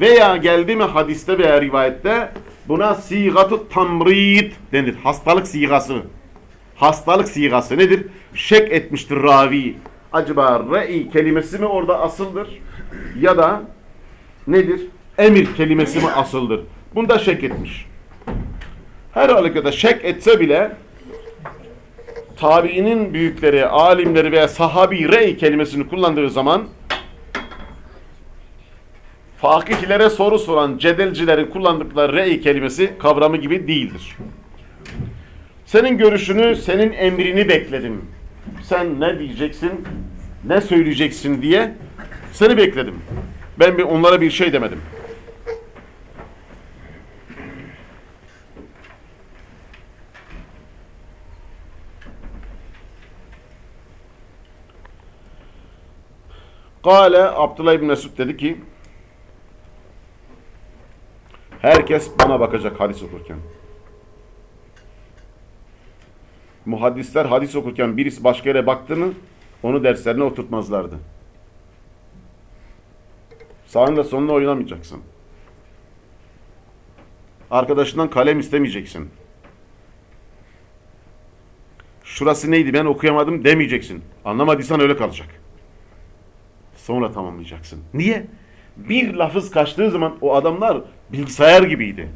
veya geldi mi hadiste veya rivayette buna sigatı tamrid denir. Hastalık sigası. Hastalık sigası nedir? Şek etmiştir ravi. Acaba re'i kelimesi mi orada asıldır? Ya da nedir? Emir kelimesi mi asıldır? Bunda şek etmiş. Her halükarda şek etse bile tabiinin büyükleri, alimleri veya sahabi rey kelimesini kullandığı zaman fakihlere soru soran cedelcilerin kullandıkları rey kelimesi kavramı gibi değildir. Senin görüşünü, senin emrini bekledim. Sen ne diyeceksin, ne söyleyeceksin diye seni bekledim. Ben bir onlara bir şey demedim. Kale Abdullah İbni Mesud dedi ki herkes bana bakacak hadis okurken. Muhaddisler hadis okurken birisi başka yere baktı mı onu derslerine oturtmazlardı. Sağında sonuna oynamayacaksın. Arkadaşından kalem istemeyeceksin. şurası neydi ben okuyamadım demeyeceksin. Anlamadıysan öyle kalacak. Sonra tamamlayacaksın. Niye? Bir lafız kaçtığı zaman o adamlar bilgisayar gibiydi.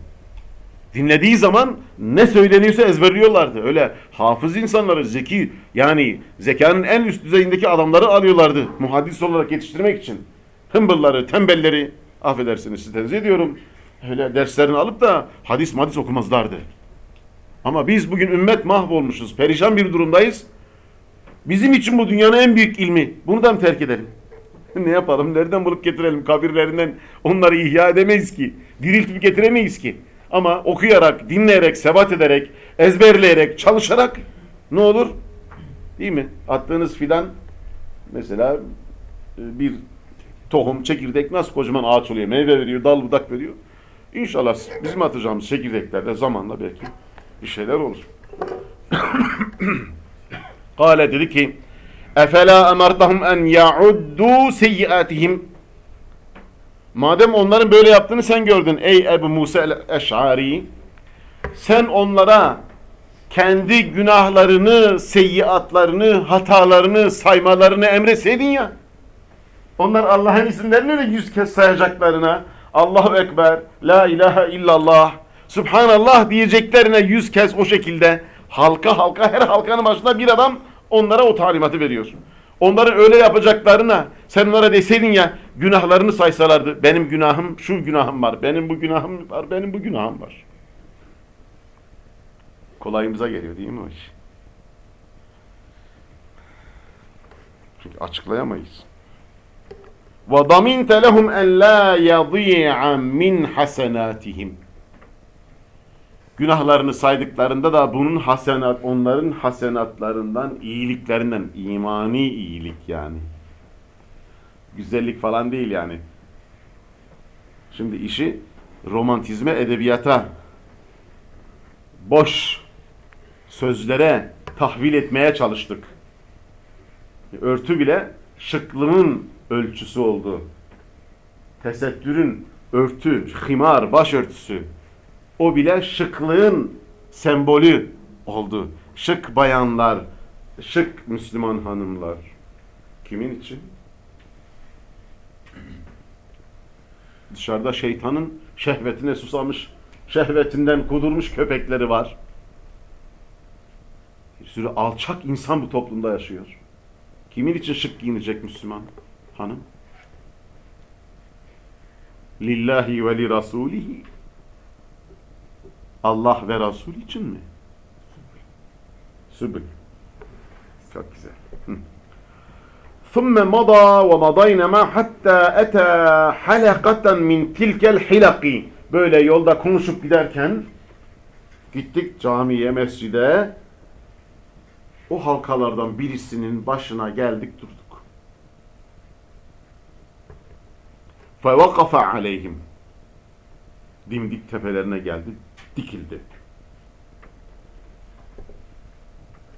Dinlediği zaman ne söyleniyorsa ezberliyorlardı. Öyle hafız insanları, zeki yani zekanın en üst düzeyindeki adamları alıyorlardı. Muhaddis olarak yetiştirmek için. Hımbılları, tembelleri, affedersiniz sizi tenzih ediyorum. Öyle derslerini alıp da hadis madis okumazlardı. Ama biz bugün ümmet mahvolmuşuz. Perişan bir durumdayız. Bizim için bu dünyanın en büyük ilmi. Bunu da mı terk edelim? ne yapalım? Nereden bulup getirelim? Kabirlerinden onları ihya edemeyiz ki. Diriltip getiremeyiz ki. Ama okuyarak, dinleyerek, sebat ederek, ezberleyerek, çalışarak ne olur? Değil mi? Attığınız fidan mesela e, bir tohum, çekirdek nasıl kocaman ağaç oluyor? Meyve veriyor, dal budak veriyor. İnşallah bizim atacağımız çekirdeklerde zamanla belki bir şeyler olur. Kale dedi ki Efela emartahum en ya'uddu seyyiatihim. Madem onların böyle yaptığını sen gördün ey Ebu Musa el-Eş'ari sen onlara kendi günahlarını, seyyiatlarını, hatalarını saymalarını emretseydin ya onlar Allah'ın isimlerini de yüz kez sayacaklarına Allahu Ekber, La ilahe illallah, Subhanallah diyeceklerine yüz kez o şekilde halka halka her halkanın başında bir adam onlara o talimatı veriyor. Onların öyle yapacaklarına sen onlara deseydin ya günahlarını saysalardı. Benim günahım şu günahım var. Benim bu günahım var. Benim bu günahım var. Kolayımıza geliyor değil mi o iş? Çünkü açıklayamayız. وَضَمِنْتَ لَهُمْ اَنْ لَا يَضِيعَ مِنْ حَسَنَاتِهِمْ Günahlarını saydıklarında da bunun hasenat, onların hasenatlarından, iyiliklerinden, imani iyilik yani. Güzellik falan değil yani. Şimdi işi romantizme, edebiyata, boş sözlere tahvil etmeye çalıştık. Örtü bile şıklığın ölçüsü oldu. Tesettürün örtü, himar, başörtüsü. O bile şıklığın sembolü oldu. Şık bayanlar, şık Müslüman hanımlar. Kimin için? Dışarıda şeytanın şehvetine susamış, şehvetinden kudurmuş köpekleri var. Bir sürü alçak insan bu toplumda yaşıyor. Kimin için şık giyinecek Müslüman hanım? Lillahi ve li rasulihi. Allah ve Resul için mi? Sübül. Çok güzel. ثُمَّ مَضَى وَمَضَيْنَ مَا حَتَّى أَتَى حَلَقَةً مِنْ تِلْكَ الْحِلَقِ Böyle yolda konuşup giderken gittik camiye, mescide o halkalardan birisinin başına geldik durduk. فَوَقَفَ عَلَيْهِمْ Dimdik tepelerine geldi, dikildi.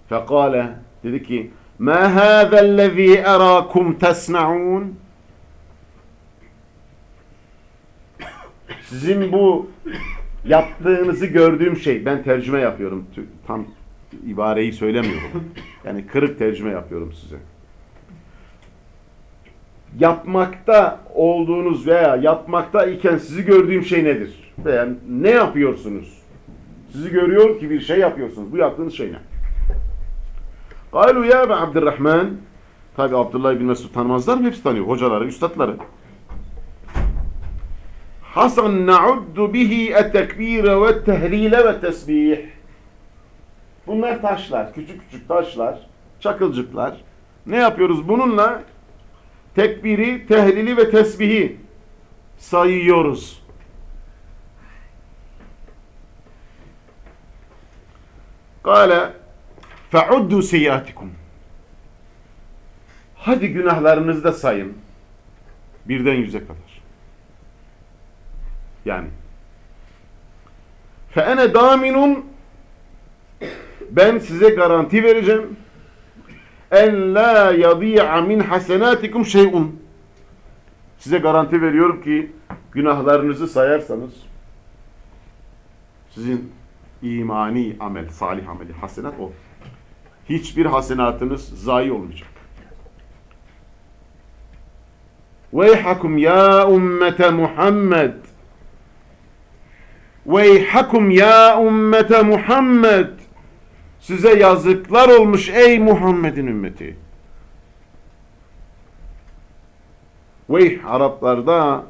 Fekale dedi ki Ma hâzellezî erâkum tesna'ûn Sizin bu yaptığınızı gördüğüm şey ben tercüme yapıyorum. Tam ibareyi söylemiyorum. Yani kırık tercüme yapıyorum size. Yapmakta olduğunuz veya yapmakta iken sizi gördüğüm şey nedir? Veya ne yapıyorsunuz? Sizi görüyor ki bir şey yapıyorsunuz. Bu yaptığınız şey ne? Galu ya be Abdurrahman Tabi Abdullah bin Mesud tanımazlar mı? Hepsi tanıyor. Hocaları, üstadları. Hasan na'uddu bihi et-tekbire ve tehlile ve tesbih. Bunlar taşlar. Küçük küçük taşlar. Çakılcıklar. Ne yapıyoruz? Bununla tekbiri, tehlili ve tesbihi sayıyoruz. Kale fe'uddu seyyatikum. Hadi günahlarınızı da sayın. Birden yüze kadar. Yani fe'ene daminun ben size garanti vereceğim en la yadi'a min hasenatikum şey'un size garanti veriyorum ki günahlarınızı sayarsanız sizin imani amel, salih ameli, hasenat o. hiçbir hasenatınız zayi olmayacak. Veyhakum ya ümmete Muhammed Veyhakum ya ümmete Muhammed Size yazıklar olmuş ey Muhammed'in ümmeti. Veyh Araplarda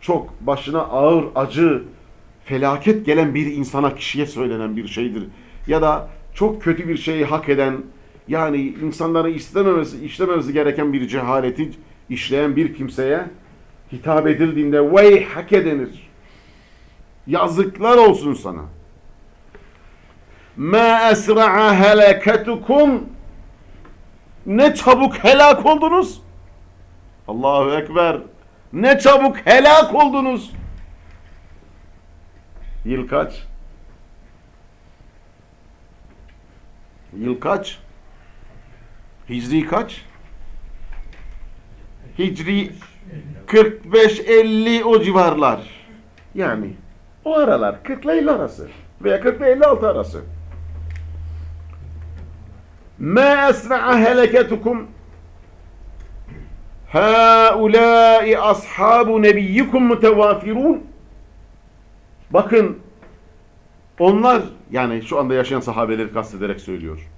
çok başına ağır, acı, felaket gelen bir insana, kişiye söylenen bir şeydir. Ya da çok kötü bir şeyi hak eden, yani insanların istememesi, işlememesi gereken bir cehaleti işleyen bir kimseye hitap edildiğinde vey hake denir. Yazıklar olsun sana. Ma esra'a helaketukum Ne çabuk helak oldunuz. Allahu Ekber. Ne çabuk helak oldunuz. Yıl kaç? Yıl kaç? Hicri kaç? Hicri 45-50 o civarlar. Yani o aralar 40 ile 50 arası veya 40 ile 56 arası. Ma esra'a heleketukum Haulâi ashabu nebiyyikum mutevafirun Bakın onlar yani şu anda yaşayan sahabeleri kastederek söylüyor.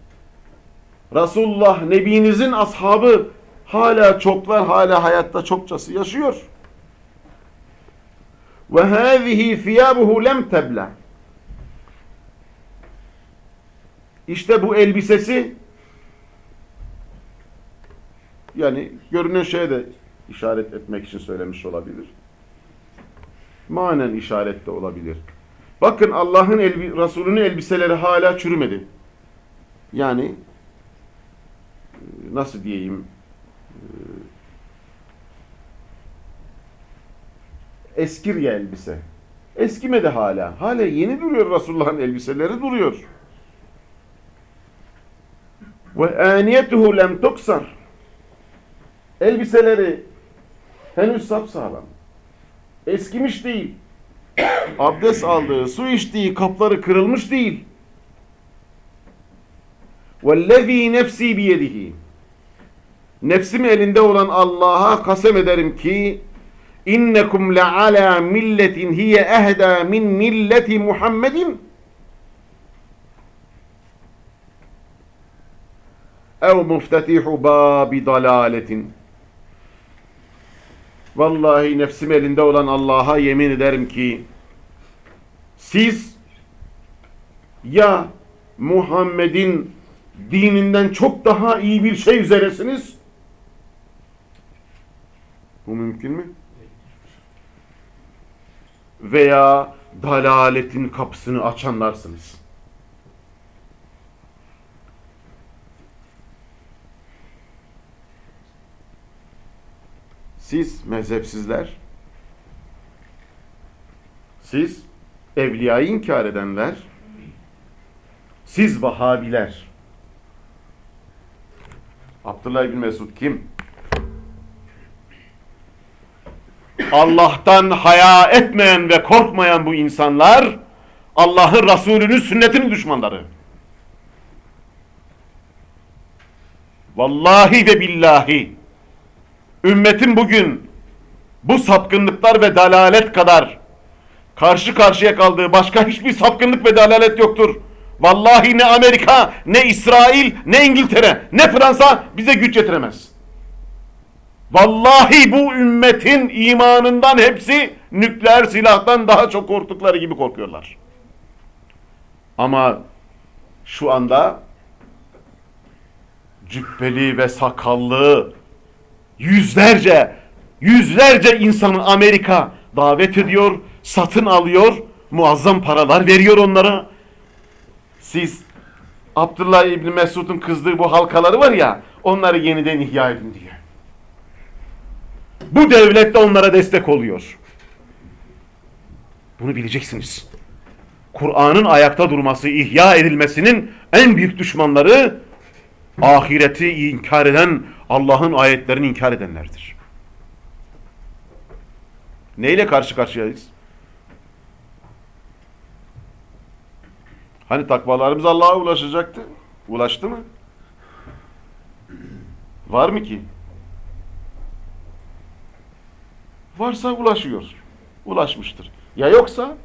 Resulullah Nebinizin ashabı hala çoklar hala hayatta çokçası yaşıyor. Ve hâzihi thiyabuhu lem tebla. İşte bu elbisesi yani görünen şeye de işaret etmek için söylemiş olabilir. Manen işaret de olabilir. Bakın Allah'ın elbi, Resulünün elbiseleri hala çürümedi. Yani nasıl diyeyim eskirye elbise. Eskimedi hala. Hala yeni duruyor Resulullah'ın elbiseleri duruyor. Ve aniyetuhu lem tuksar. Elbiseleri henüz sapsağlam Eskimiş değil. Abdest aldığı, su içtiği kapları kırılmış değil. وَالَّذ۪ي nefsi biyedihi Nefsim elinde olan Allah'a kasem ederim ki innekum le'ala milletin hiye ehda min milleti Muhammedin ev muftetihu babi dalaletin Vallahi nefsim elinde olan Allah'a yemin ederim ki siz ya Muhammed'in dininden çok daha iyi bir şey üzeresiniz. Bu mümkün mü? Veya dalaletin kapısını açanlarsınız. Siz mezhepsizler, siz evliyayı inkar edenler, siz Vahabiler. Abdullah bin Mesud kim? Allah'tan haya etmeyen ve korkmayan bu insanlar Allah'ın Resulünün sünnetinin düşmanları. Vallahi ve billahi ümmetin bugün bu sapkınlıklar ve dalalet kadar karşı karşıya kaldığı başka hiçbir sapkınlık ve dalalet yoktur. Vallahi ne Amerika, ne İsrail, ne İngiltere, ne Fransa bize güç getiremez. Vallahi bu ümmetin imanından hepsi nükleer silahtan daha çok korktukları gibi korkuyorlar. Ama şu anda cübbeli ve sakallı yüzlerce yüzlerce insanı Amerika davet ediyor, satın alıyor, muazzam paralar veriyor onlara. Siz Abdullah İbni Mesud'un kızdığı bu halkaları var ya, onları yeniden ihya edin diye. Bu devlet de onlara destek oluyor. Bunu bileceksiniz. Kur'an'ın ayakta durması, ihya edilmesinin en büyük düşmanları ahireti inkar eden, Allah'ın ayetlerini inkar edenlerdir. Neyle karşı karşıyayız? Hani takvalarımız Allah'a ulaşacaktı? Ulaştı mı? Var mı ki? Varsa ulaşıyor. Ulaşmıştır. Ya yoksa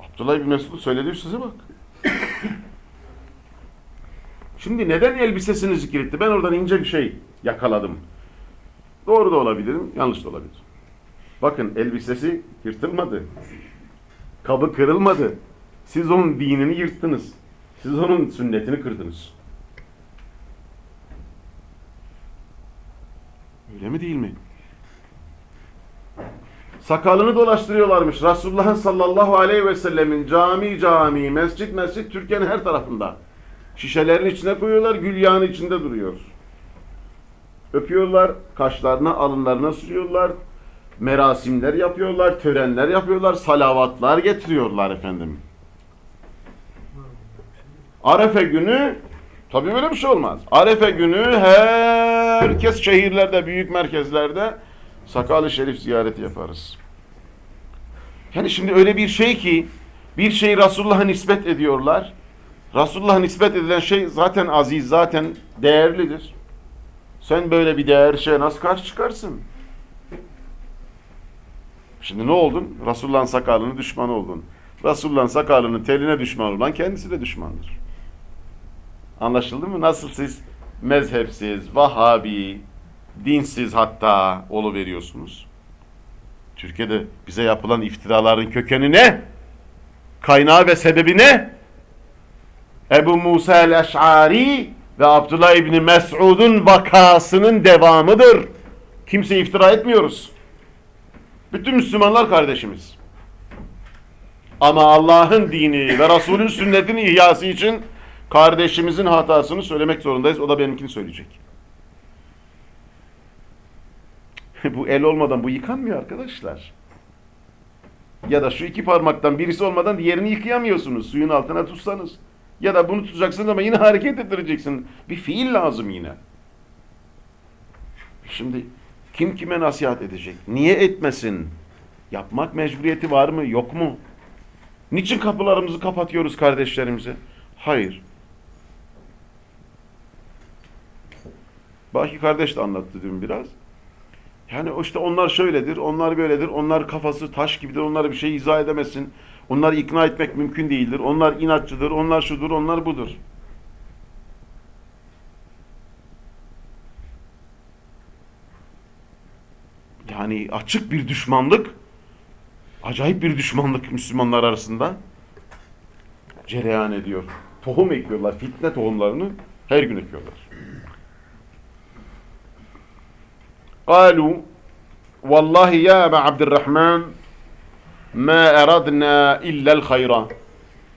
Abdullah bin Mesud'un söylediği size bak. Şimdi neden elbisesini zikretti? Ben oradan ince bir şey yakaladım. Doğru da olabilirim, yanlış da olabilir. Bakın elbisesi yırtılmadı. Kabı kırılmadı. Siz onun dinini yırttınız. Siz onun sünnetini kırdınız. Öyle mi değil mi? Sakalını dolaştırıyorlarmış. Resulullah'ın sallallahu aleyhi ve sellemin cami cami, mescit mescit Türkiye'nin her tarafında. Şişelerin içine koyuyorlar, gül yağının içinde duruyor. Öpüyorlar, kaşlarına, alınlarına sürüyorlar, merasimler yapıyorlar, törenler yapıyorlar, salavatlar getiriyorlar efendim. Arefe günü, tabii böyle bir şey olmaz. Arefe günü herkes şehirlerde, büyük merkezlerde sakal-ı şerif ziyareti yaparız. Yani şimdi öyle bir şey ki, bir şeyi Resulullah'a nispet ediyorlar. Resulullah'a nispet edilen şey zaten aziz, zaten değerlidir. Sen böyle bir değer şeye nasıl karşı çıkarsın? Şimdi ne oldun? Resulullah'ın sakalının düşmanı oldun. Resulullah'ın sakalının teline düşman olan kendisi de düşmandır. Anlaşıldı mı? Nasıl siz mezhepsiz, Vahabi, dinsiz hatta olu veriyorsunuz? Türkiye'de bize yapılan iftiraların kökeni ne? Kaynağı ve sebebi ne? Ebu Musa el-Eş'ari ve Abdullah İbni Mes'ud'un vakasının devamıdır. Kimse iftira etmiyoruz. Bütün Müslümanlar kardeşimiz. Ama Allah'ın dini ve Resul'ün sünnetini ihyası için kardeşimizin hatasını söylemek zorundayız. O da benimkini söyleyecek. bu el olmadan bu yıkanmıyor arkadaşlar. Ya da şu iki parmaktan birisi olmadan diğerini yıkayamıyorsunuz. Suyun altına tutsanız. Ya da bunu tutacaksınız ama yine hareket ettireceksin. Bir fiil lazım yine. Şimdi kim kime nasihat edecek? Niye etmesin? Yapmak mecburiyeti var mı? Yok mu? Niçin kapılarımızı kapatıyoruz kardeşlerimize? Hayır. Baki kardeş de anlattı dün biraz. Yani işte onlar şöyledir, onlar böyledir, onlar kafası taş gibidir, onlara bir şey izah edemezsin. Onları ikna etmek mümkün değildir. Onlar inatçıdır, onlar şudur, onlar budur. Yani açık bir düşmanlık, acayip bir düşmanlık Müslümanlar arasında cereyan ediyor. Tohum ekiyorlar, fitne tohumlarını her gün ekiyorlar. قالوا والله يا أبا عبد الرحمن ma eradna illel hayra.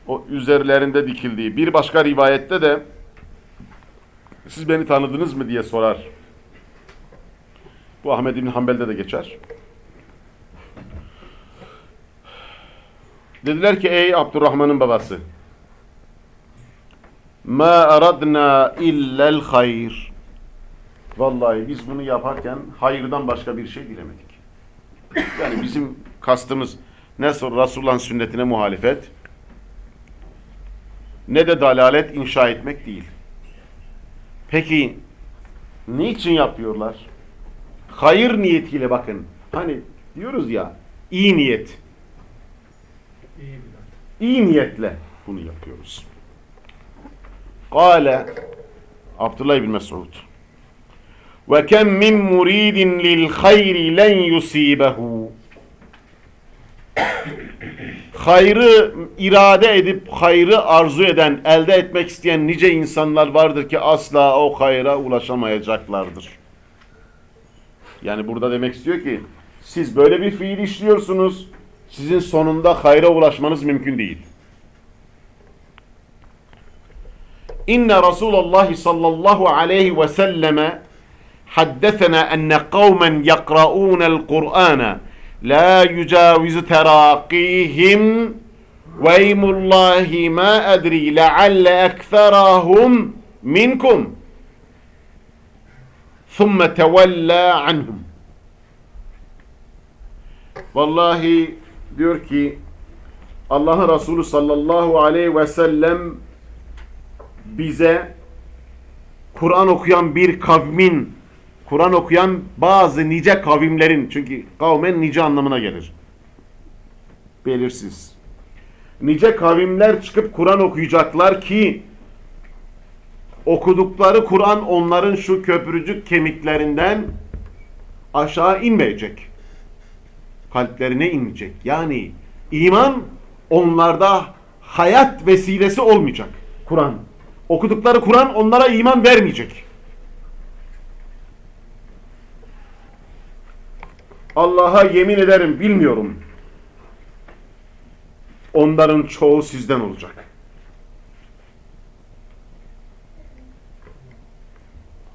O üzerlerinde dikildiği. Bir başka rivayette de siz beni tanıdınız mı diye sorar. Bu Ahmed İbn Hanbel'de de geçer. Dediler ki ey Abdurrahman'ın babası ma eradna illel hayr. Vallahi biz bunu yaparken hayırdan başka bir şey dilemedik. Yani bizim kastımız ne Resulullah'ın sünnetine muhalefet ne de dalalet inşa etmek değil. Peki niçin yapıyorlar? Hayır niyetiyle bakın. Hani diyoruz ya iyi niyet. İyi niyetle bunu yapıyoruz. Kale Abdullah bin Mesud ve kem min muridin lil hayri len yusibehu hayrı irade edip hayrı arzu eden, elde etmek isteyen nice insanlar vardır ki asla o hayra ulaşamayacaklardır. Yani burada demek istiyor ki siz böyle bir fiil işliyorsunuz, sizin sonunda hayra ulaşmanız mümkün değil. İnne Resulullah sallallahu aleyhi ve selleme haddesena enne kavmen yakra'ûnel Kur'âne la yucavizu terakihim veymullahi ma edri lealle ekserahum minkum. Thumme tevella anhum. Vallahi diyor ki Allah'ın Resulü sallallahu aleyhi ve sellem bize Kur'an okuyan bir kavmin, Kur'an okuyan bazı nice kavimlerin, çünkü kavmen nice anlamına gelir. Belirsiz. Nice kavimler çıkıp Kur'an okuyacaklar ki, okudukları Kur'an onların şu köprücük kemiklerinden aşağı inmeyecek. Kalplerine inecek. Yani iman onlarda hayat vesilesi olmayacak. Kur'an. Okudukları Kur'an onlara iman vermeyecek. Allah'a yemin ederim bilmiyorum. Onların çoğu sizden olacak.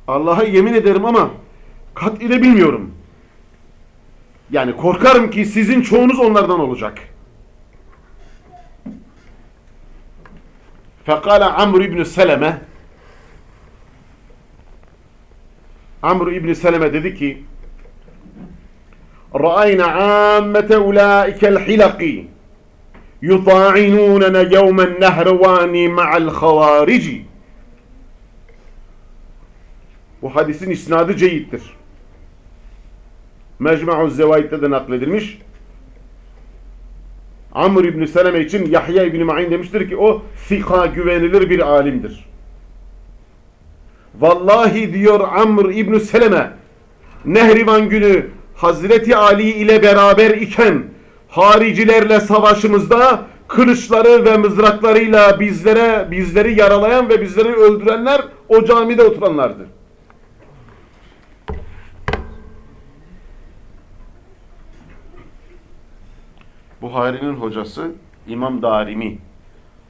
Allah'a yemin ederim ama kat ile bilmiyorum. Yani korkarım ki sizin çoğunuz onlardan olacak. Fekala Amr ibn Seleme Amr ibn Seleme dedi ki Ra'ayna ammete ulaikel hilaki yuta'inunena yevmen nehrevani ma'al havarici Bu hadisin isnadı ceyittir. Mecmu'u Zevaid'de de nakledilmiş. Amr İbni Seleme için Yahya İbni Ma'in demiştir ki o fika güvenilir bir alimdir. Vallahi diyor Amr İbni Seleme Nehrivan günü Hazreti Ali ile beraber iken haricilerle savaşımızda kılıçları ve mızraklarıyla bizlere bizleri yaralayan ve bizleri öldürenler o camide oturanlardı. Buhari'nin hocası İmam Darimi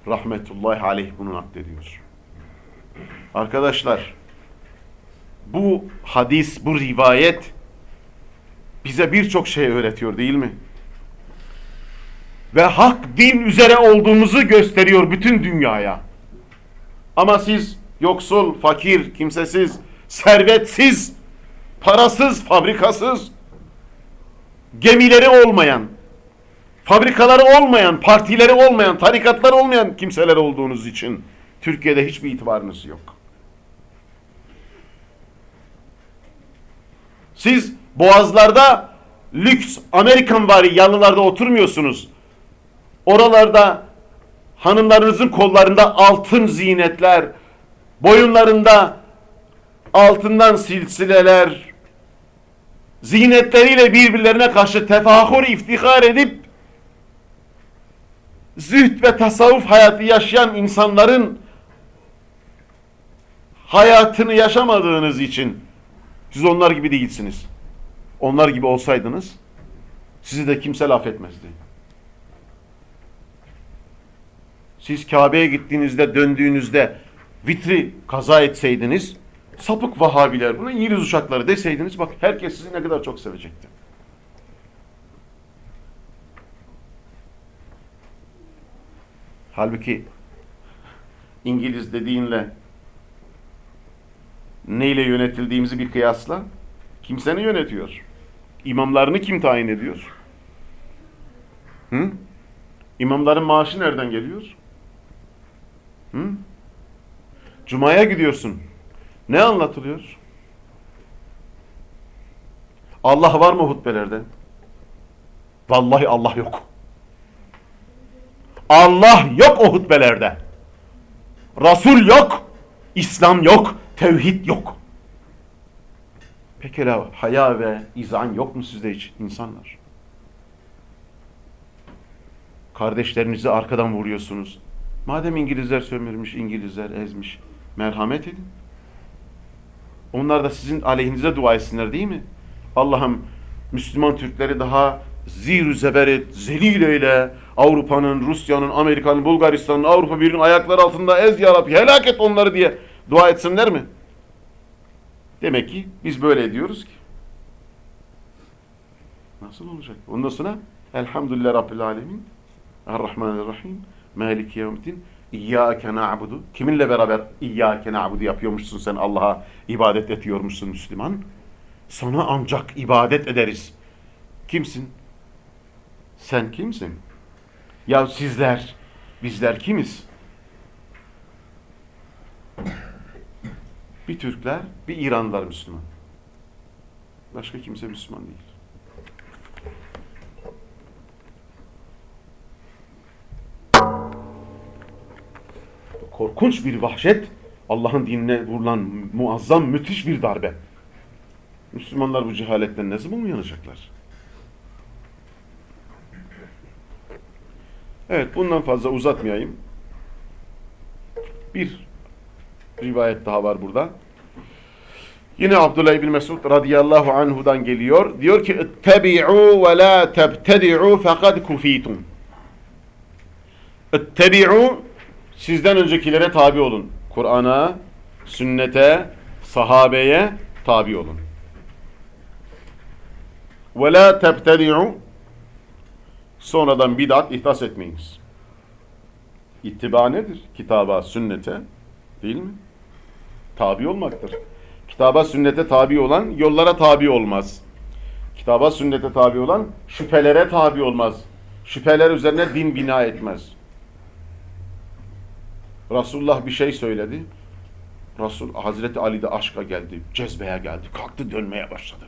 rahmetullahi aleyh bunu naklediyor. Arkadaşlar bu hadis, bu rivayet bize birçok şey öğretiyor değil mi? Ve hak din üzere olduğumuzu gösteriyor bütün dünyaya. Ama siz yoksul, fakir, kimsesiz, servetsiz, parasız, fabrikasız, gemileri olmayan, fabrikaları olmayan, partileri olmayan, tarikatları olmayan kimseler olduğunuz için Türkiye'de hiçbir itibarınız yok. Siz boğazlarda lüks Amerikan vari yalılarda oturmuyorsunuz. Oralarda hanımlarınızın kollarında altın zinetler, boyunlarında altından silsileler, zinetleriyle birbirlerine karşı tefahür iftihar edip zühd ve tasavvuf hayatı yaşayan insanların hayatını yaşamadığınız için siz onlar gibi değilsiniz. Onlar gibi olsaydınız sizi de kimse laf etmezdi. Siz Kabe'ye gittiğinizde döndüğünüzde vitri kaza etseydiniz sapık Vahabiler bunu İngiliz uşakları deseydiniz bak herkes sizi ne kadar çok sevecekti. Halbuki İngiliz dediğinle neyle yönetildiğimizi bir kıyasla kimseni yönetiyor. İmamlarını kim tayin ediyor? Hı? İmamların maaşı nereden geliyor? Hı? Cuma'ya gidiyorsun. Ne anlatılıyor? Allah var mı hutbelerde? Vallahi Allah yok. Allah yok o hutbelerde. Resul yok. İslam yok. Tevhid yok. Pekala haya ve izan yok mu sizde hiç insanlar? Kardeşlerinizi arkadan vuruyorsunuz. Madem İngilizler sömürmüş, İngilizler ezmiş, merhamet edin. Onlar da sizin aleyhinize dua etsinler değil mi? Allah'ım Müslüman Türkleri daha zir zeber et, zelil eyle. Avrupa'nın, Rusya'nın, Amerika'nın, Bulgaristan'ın, Avrupa Birliği'nin ayakları altında ez ya helak et onları diye dua etsinler mi? Demek ki biz böyle ediyoruz ki. Nasıl olacak? Ondan sonra Elhamdülillah Rabbil Alemin Errahmanirrahim Maliki Yevmiddin İyyâke na'budu Kiminle beraber İyyâke na'budu yapıyormuşsun sen Allah'a ibadet ediyormuşsun Müslüman? Sana ancak ibadet ederiz. Kimsin? Sen kimsin? Ya sizler, bizler kimiz? Bir Türkler, bir İranlılar Müslüman. Başka kimse Müslüman değil. Korkunç bir vahşet, Allah'ın dinine vurulan muazzam, müthiş bir darbe. Müslümanlar bu cehaletten ne zaman uyanacaklar? Evet, bundan fazla uzatmayayım. Bir rivayet daha var burada. Yine Abdullah İbni Mesud radıyallahu anhudan geliyor. Diyor ki اِتَّبِعُوا وَلَا تَبْتَدِعُوا فَقَدْ كُف۪يتُمْ اِتَّبِعُوا Sizden öncekilere tabi olun. Kur'an'a, sünnete, sahabeye tabi olun. وَلَا تَبْتَدِعُوا Sonradan bid'at ihdas etmeyiniz. İttiba nedir? Kitaba, sünnete değil mi? Tabi olmaktır. Kitaba, sünnete tabi olan yollara tabi olmaz. Kitaba, sünnete tabi olan şüphelere tabi olmaz. Şüpheler üzerine din bina etmez. Resulullah bir şey söyledi. Resul Hazreti Ali de aşka geldi, cezbeye geldi, kalktı dönmeye başladı.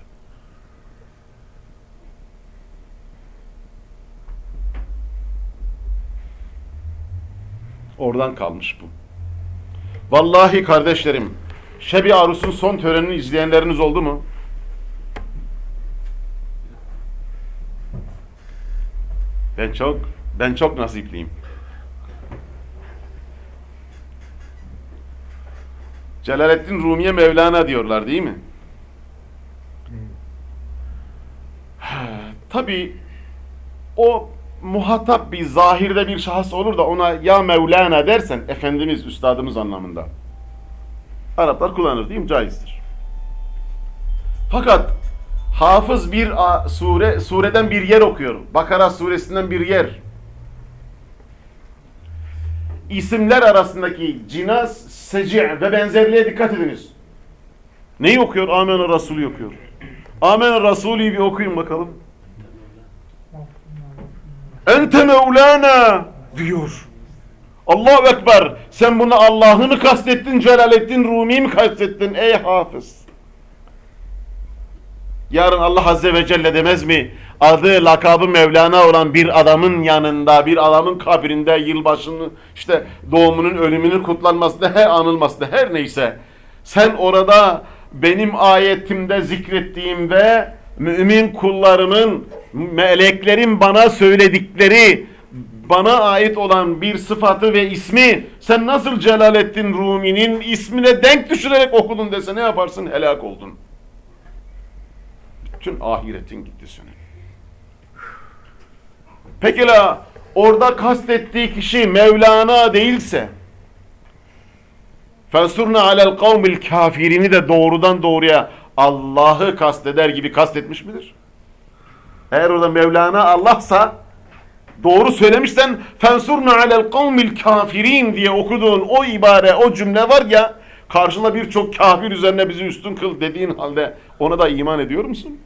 Oradan kalmış bu. Vallahi kardeşlerim, Şebi Arus'un son törenini izleyenleriniz oldu mu? Ben çok ben çok nasipliyim. Celaleddin Rumiye Mevlana diyorlar değil mi? Tabi o muhatap bir zahirde bir şahıs olur da ona ya Mevlana dersen Efendimiz, Üstadımız anlamında. Araplar kullanır değil mi? Caizdir. Fakat hafız bir sure sureden bir yer okuyor. Bakara suresinden bir yer. İsimler arasındaki cinas, seci' ve benzerliğe dikkat ediniz. Neyi okuyor? Amener Resulü okuyor. Amener Resulü'yü bir okuyun bakalım. Ente Mevlana diyor. Allahu Ekber. Sen bunu Allah'ı mı kastettin, Celaleddin Rumi'yi mi kastettin ey hafız? Yarın Allah Azze ve Celle demez mi? Adı, lakabı Mevlana olan bir adamın yanında, bir adamın kabrinde yılbaşını, işte doğumunun, ölümünün kutlanmasında, her anılmasında, her neyse. Sen orada benim ayetimde zikrettiğimde mümin kullarımın, meleklerin bana söyledikleri, bana ait olan bir sıfatı ve ismi sen nasıl Celaleddin Rumi'nin ismine denk düşürerek okudun dese ne yaparsın? Helak oldun. Bütün ahiretin gitti senin. Pekala orada kastettiği kişi Mevlana değilse Fensurna alel kavmil kafirini de doğrudan doğruya Allah'ı kasteder gibi kastetmiş midir? Eğer orada Mevlana Allah'sa doğru söylemişsen fensurna alel kavmil kafirin diye okuduğun o ibare, o cümle var ya karşında birçok kafir üzerine bizi üstün kıl dediğin halde ona da iman ediyor musun?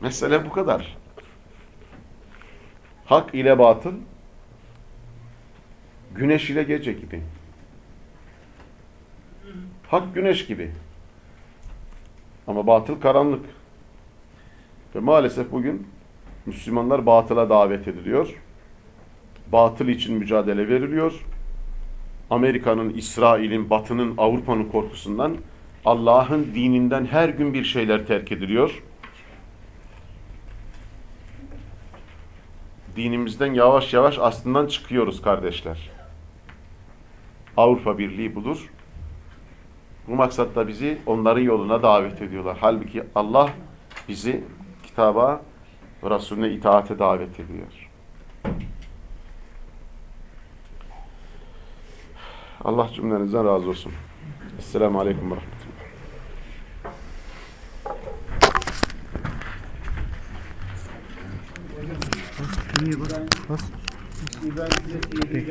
Mesele bu kadar. Hak ile batıl güneş ile gece gibi. Hak güneş gibi. Ama batıl karanlık. Ve maalesef bugün Müslümanlar batıla davet ediliyor. Batıl için mücadele veriliyor. Amerika'nın, İsrail'in, Batı'nın, Avrupa'nın korkusundan Allah'ın dininden her gün bir şeyler terk ediliyor. Dinimizden yavaş yavaş aslından çıkıyoruz kardeşler. Avrupa Birliği budur. Bu maksatla bizi onların yoluna davet ediyorlar. Halbuki Allah bizi kitaba ve Resulüne itaate davet ediyor. Allah cümlenizden razı olsun. Esselamu Aleyküm ve Rahmetullah. Size iyi bir